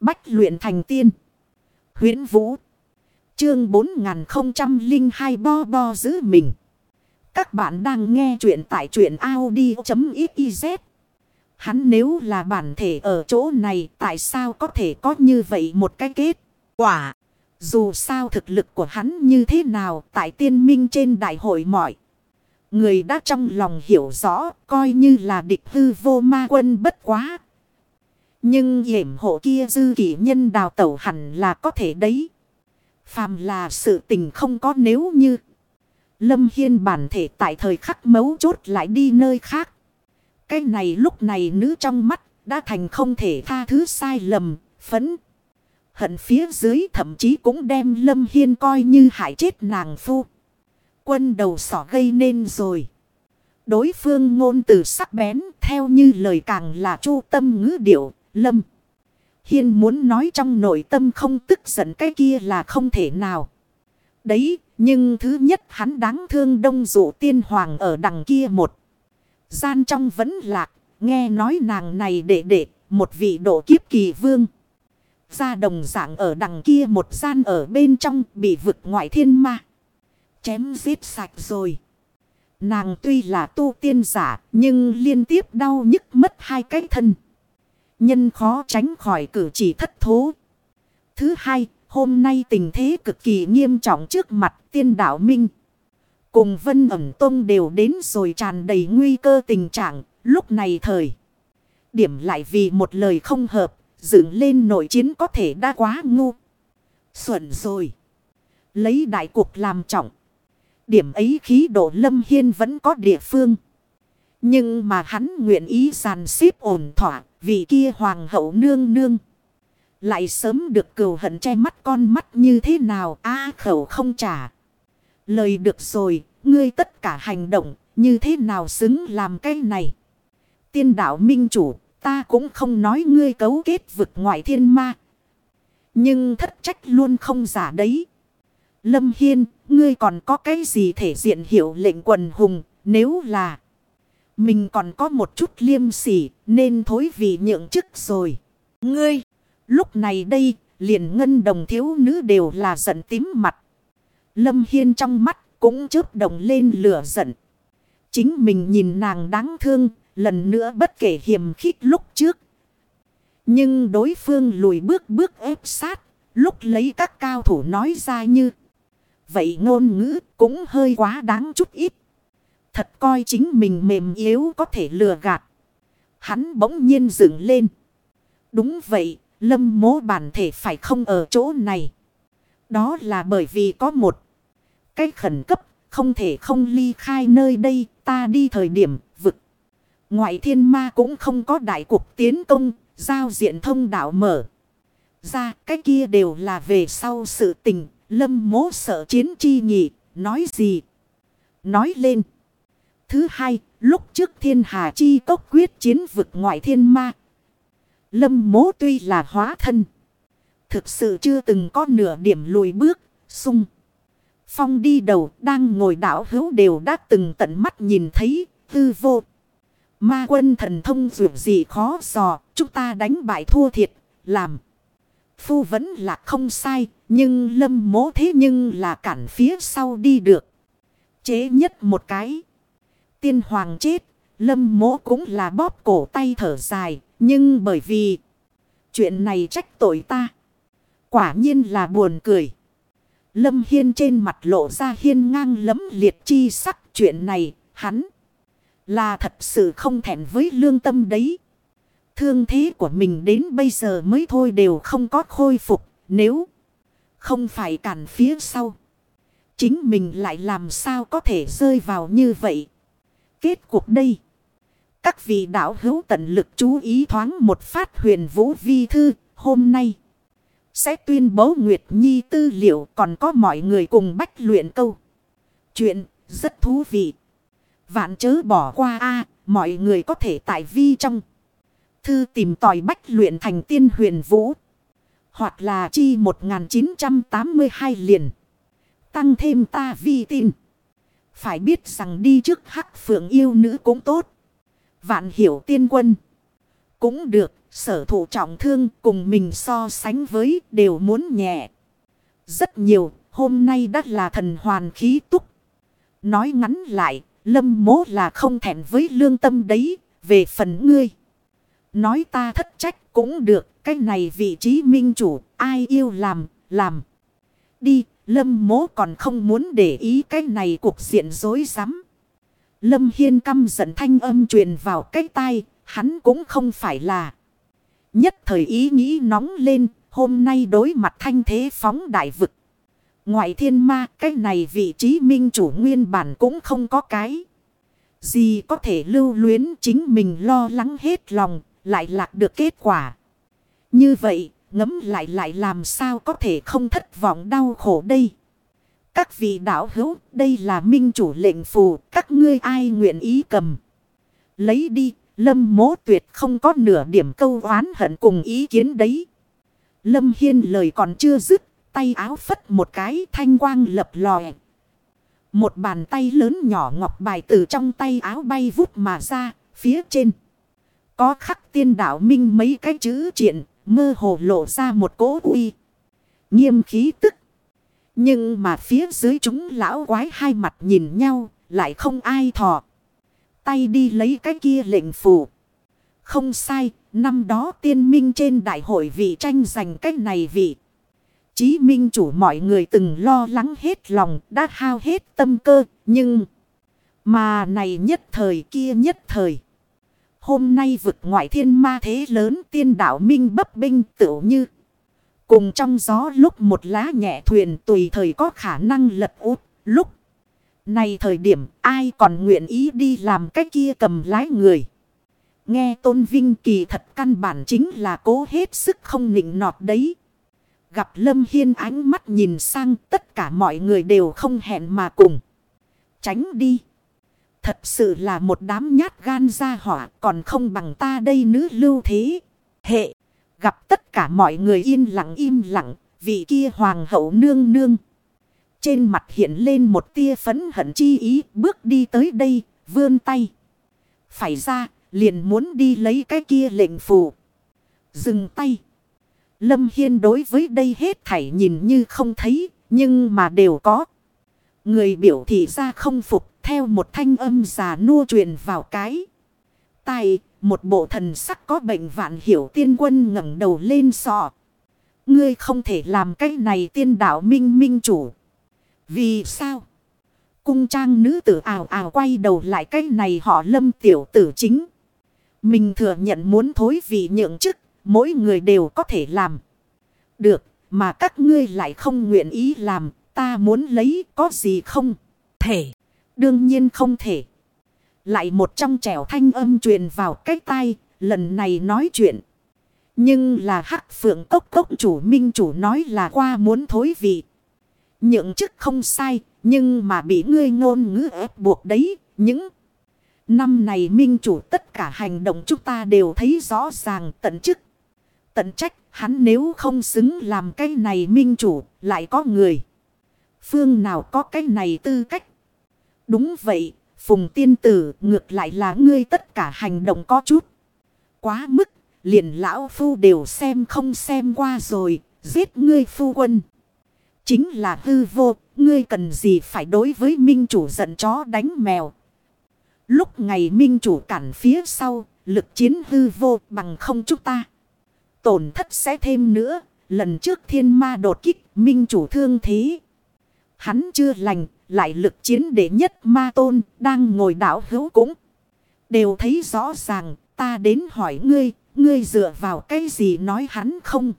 Bách luyện thành tiên. huyễn Vũ. Chương 4002 bo bo giữ mình. Các bạn đang nghe truyện tại truyện Audi.xyz. Hắn nếu là bản thể ở chỗ này, tại sao có thể có như vậy một cái kết quả. Dù sao thực lực của hắn như thế nào, tại tiên minh trên đại hội mọi. Người đã trong lòng hiểu rõ, coi như là địch hư vô ma quân bất quá. Nhưng hiểm hộ kia dư kỷ nhân đào tẩu hẳn là có thể đấy. Phàm là sự tình không có nếu như. Lâm Hiên bản thể tại thời khắc mấu chốt lại đi nơi khác. Cái này lúc này nữ trong mắt đã thành không thể tha thứ sai lầm, phấn. Hận phía dưới thậm chí cũng đem Lâm Hiên coi như hại chết nàng phu. Quân đầu sỏ gây nên rồi. Đối phương ngôn từ sắc bén theo như lời càng là chu tâm ngữ điệu, Lâm. Hiên muốn nói trong nội tâm không tức giận cái kia là không thể nào. Đấy, nhưng thứ nhất hắn đáng thương đông dụ tiên hoàng ở đằng kia một. Gian trong vẫn lạc, nghe nói nàng này đệ đệ, một vị độ kiếp kỳ vương. Ra đồng dạng ở đằng kia một gian ở bên trong bị vực ngoại thiên ma. Chém giết sạch rồi. Nàng tuy là tu tiên giả nhưng liên tiếp đau nhức mất hai cái thân. Nhân khó tránh khỏi cử chỉ thất thố. Thứ hai, hôm nay tình thế cực kỳ nghiêm trọng trước mặt tiên đạo minh. Cùng vân ẩm tông đều đến rồi tràn đầy nguy cơ tình trạng, lúc này thời. Điểm lại vì một lời không hợp, dựng lên nội chiến có thể đã quá ngu. Xuẩn rồi. Lấy đại cuộc làm trọng. Điểm ấy khí độ lâm hiên vẫn có địa phương. Nhưng mà hắn nguyện ý sàn xếp ổn thỏa, vì kia hoàng hậu nương nương. Lại sớm được cừu hận che mắt con mắt như thế nào a khẩu không trả. Lời được rồi, ngươi tất cả hành động, như thế nào xứng làm cái này. Tiên đạo minh chủ, ta cũng không nói ngươi cấu kết vực ngoại thiên ma. Nhưng thất trách luôn không giả đấy. Lâm Hiên, ngươi còn có cái gì thể diện hiệu lệnh quần hùng, nếu là... Mình còn có một chút liêm sỉ, nên thối vì nhượng chức rồi. Ngươi, lúc này đây, liền ngân đồng thiếu nữ đều là giận tím mặt. Lâm Hiên trong mắt cũng chớp đồng lên lửa giận. Chính mình nhìn nàng đáng thương, lần nữa bất kể hiểm khích lúc trước. Nhưng đối phương lùi bước bước ép sát, lúc lấy các cao thủ nói ra như. Vậy ngôn ngữ cũng hơi quá đáng chút ít. Thật coi chính mình mềm yếu có thể lừa gạt. Hắn bỗng nhiên dựng lên. Đúng vậy, lâm mố bản thể phải không ở chỗ này. Đó là bởi vì có một cái khẩn cấp, không thể không ly khai nơi đây, ta đi thời điểm vực. Ngoại thiên ma cũng không có đại cuộc tiến công, giao diện thông đạo mở. Ra cái kia đều là về sau sự tình, lâm mố sợ chiến chi nhị, nói gì? Nói lên. Thứ hai, lúc trước thiên hà chi tốc quyết chiến vực ngoại thiên ma. Lâm mố tuy là hóa thân. Thực sự chưa từng có nửa điểm lùi bước, sung. Phong đi đầu đang ngồi đảo hữu đều đã từng tận mắt nhìn thấy, tư vô. Ma quân thần thông dù gì khó dò, chúng ta đánh bại thua thiệt, làm. Phu vẫn là không sai, nhưng lâm mố thế nhưng là cản phía sau đi được. Chế nhất một cái. Tiên hoàng chết, lâm Mỗ cũng là bóp cổ tay thở dài, nhưng bởi vì chuyện này trách tội ta. Quả nhiên là buồn cười. Lâm Hiên trên mặt lộ ra hiên ngang lấm liệt chi sắc chuyện này, hắn là thật sự không thẹn với lương tâm đấy. Thương thế của mình đến bây giờ mới thôi đều không có khôi phục, nếu không phải cản phía sau. Chính mình lại làm sao có thể rơi vào như vậy. Kết cuộc đây. Các vị đạo hữu tận lực chú ý thoáng một phát huyền vũ vi thư, hôm nay. Sẽ tuyên bố Nguyệt Nhi tư liệu còn có mọi người cùng bách luyện câu. Chuyện rất thú vị. Vạn chớ bỏ qua a, mọi người có thể tại vi trong. Thư tìm tòi bách luyện thành tiên huyền vũ. Hoặc là chi 1982 liền. Tăng thêm ta vi tin. Phải biết rằng đi trước hắc phượng yêu nữ cũng tốt. Vạn hiểu tiên quân. Cũng được, sở thủ trọng thương cùng mình so sánh với đều muốn nhẹ. Rất nhiều, hôm nay đã là thần hoàn khí túc. Nói ngắn lại, lâm mố là không thẹn với lương tâm đấy, về phần ngươi. Nói ta thất trách cũng được, cái này vị trí minh chủ, ai yêu làm, làm. Đi, lâm mố còn không muốn để ý cái này cuộc diện dối rắm Lâm Hiên căm giận thanh âm truyền vào cái tai, hắn cũng không phải là. Nhất thời ý nghĩ nóng lên, hôm nay đối mặt thanh thế phóng đại vực. Ngoại thiên ma, cái này vị trí minh chủ nguyên bản cũng không có cái. Gì có thể lưu luyến chính mình lo lắng hết lòng, lại lạc được kết quả. Như vậy, ngấm lại lại làm sao có thể không thất vọng đau khổ đây. Các vị đạo hữu, đây là minh chủ lệnh phù, các ngươi ai nguyện ý cầm. Lấy đi, lâm mố tuyệt không có nửa điểm câu oán hận cùng ý kiến đấy. Lâm Hiên lời còn chưa dứt, tay áo phất một cái thanh quang lập lòe. Một bàn tay lớn nhỏ ngọc bài từ trong tay áo bay vút mà ra, phía trên. Có khắc tiên đạo minh mấy cái chữ triện, mơ hồ lộ ra một cỗ uy. Nghiêm khí tức. Nhưng mà phía dưới chúng lão quái hai mặt nhìn nhau, lại không ai thọ. Tay đi lấy cái kia lệnh phù. Không sai, năm đó tiên minh trên đại hội vị tranh giành cách này vị. Chí minh chủ mọi người từng lo lắng hết lòng, đã hao hết tâm cơ, nhưng... Mà này nhất thời kia nhất thời. Hôm nay vực ngoại thiên ma thế lớn tiên đạo minh bấp binh tựu như... Cùng trong gió lúc một lá nhẹ thuyền tùy thời có khả năng lật út. Lúc này thời điểm, ai còn nguyện ý đi làm cái kia cầm lái người. Nghe tôn vinh kỳ thật căn bản chính là cố hết sức không nịnh nọt đấy. Gặp Lâm Hiên ánh mắt nhìn sang, tất cả mọi người đều không hẹn mà cùng. Tránh đi. Thật sự là một đám nhát gan ra hỏa còn không bằng ta đây nữ lưu thế. Hệ. Gặp tất cả mọi người yên lặng im lặng, vị kia hoàng hậu nương nương. Trên mặt hiện lên một tia phấn hận chi ý, bước đi tới đây, vươn tay. Phải ra, liền muốn đi lấy cái kia lệnh phù. Dừng tay. Lâm Hiên đối với đây hết thảy nhìn như không thấy, nhưng mà đều có. Người biểu thị ra không phục, theo một thanh âm già nua truyền vào cái. Tài, một bộ thần sắc có bệnh vạn hiểu tiên quân ngẩng đầu lên sọ. Ngươi không thể làm cái này tiên đạo minh minh chủ. Vì sao? Cung trang nữ tử ảo ảo quay đầu lại cái này họ lâm tiểu tử chính. Mình thừa nhận muốn thối vì nhượng chức, mỗi người đều có thể làm. Được, mà các ngươi lại không nguyện ý làm, ta muốn lấy có gì không? Thể, đương nhiên không thể. Lại một trong trẻo thanh âm truyền vào cái tai, lần này nói chuyện. Nhưng là hắc phượng cốc cốc chủ minh chủ nói là qua muốn thối vị. Nhượng chức không sai, nhưng mà bị ngươi ngôn ngữ ép buộc đấy, những... Năm này minh chủ tất cả hành động chúng ta đều thấy rõ ràng tận chức. Tận trách hắn nếu không xứng làm cái này minh chủ lại có người. Phương nào có cái này tư cách. Đúng vậy Phùng tiên tử ngược lại là ngươi tất cả hành động có chút. Quá mức, liền lão phu đều xem không xem qua rồi, giết ngươi phu quân. Chính là hư vô, ngươi cần gì phải đối với minh chủ giận chó đánh mèo. Lúc ngày minh chủ cản phía sau, lực chiến hư vô bằng không chúng ta. Tổn thất sẽ thêm nữa, lần trước thiên ma đột kích, minh chủ thương thế. Hắn chưa lành, lại lực chiến đệ nhất ma tôn đang ngồi đảo hữu cũng. Đều thấy rõ ràng ta đến hỏi ngươi, ngươi dựa vào cái gì nói hắn không.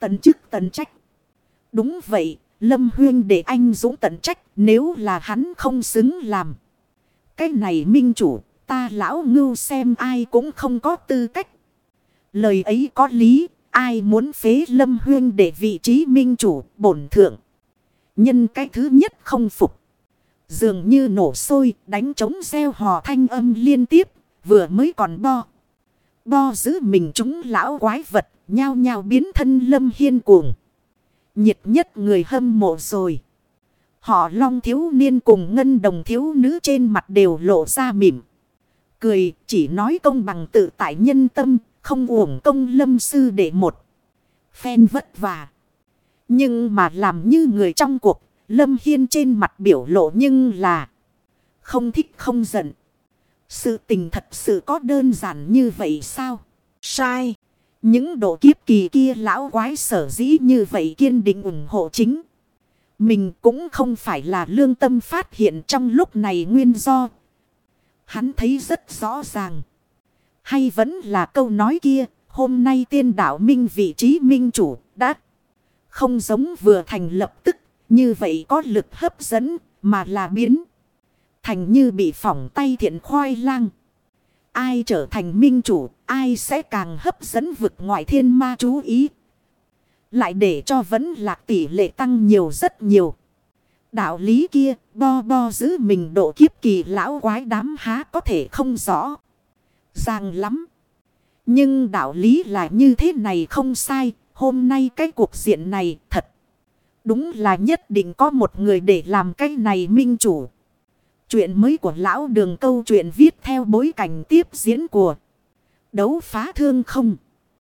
Tận chức tận trách. Đúng vậy, Lâm Huyên để anh dũng tận trách nếu là hắn không xứng làm. Cái này minh chủ, ta lão ngưu xem ai cũng không có tư cách. Lời ấy có lý, ai muốn phế Lâm Huyên để vị trí minh chủ, bổn thượng. Nhân cái thứ nhất không phục. Dường như nổ sôi, đánh trống xeo hò thanh âm liên tiếp, vừa mới còn bo. Bo giữ mình chúng lão quái vật, nhao nhao biến thân lâm hiên cuồng. Nhiệt nhất người hâm mộ rồi. Họ long thiếu niên cùng ngân đồng thiếu nữ trên mặt đều lộ ra mỉm. Cười chỉ nói công bằng tự tại nhân tâm, Không uổng công lâm sư để một. Phen vất vả. Nhưng mà làm như người trong cuộc. Lâm Hiên trên mặt biểu lộ nhưng là. Không thích không giận. Sự tình thật sự có đơn giản như vậy sao? Sai. Những độ kiếp kỳ kia lão quái sở dĩ như vậy kiên định ủng hộ chính. Mình cũng không phải là lương tâm phát hiện trong lúc này nguyên do. Hắn thấy rất rõ ràng. Hay vẫn là câu nói kia, hôm nay tiên đạo minh vị trí minh chủ đã không giống vừa thành lập tức, như vậy có lực hấp dẫn mà là biến. Thành như bị phỏng tay thiện khoai lang. Ai trở thành minh chủ, ai sẽ càng hấp dẫn vực ngoại thiên ma chú ý. Lại để cho vẫn lạc tỷ lệ tăng nhiều rất nhiều. Đạo lý kia, bo bo giữ mình độ kiếp kỳ lão quái đám há có thể không rõ. Ràng lắm. Nhưng đạo lý là như thế này không sai. Hôm nay cái cuộc diện này thật. Đúng là nhất định có một người để làm cái này minh chủ. Chuyện mới của lão đường câu chuyện viết theo bối cảnh tiếp diễn của đấu phá thương không.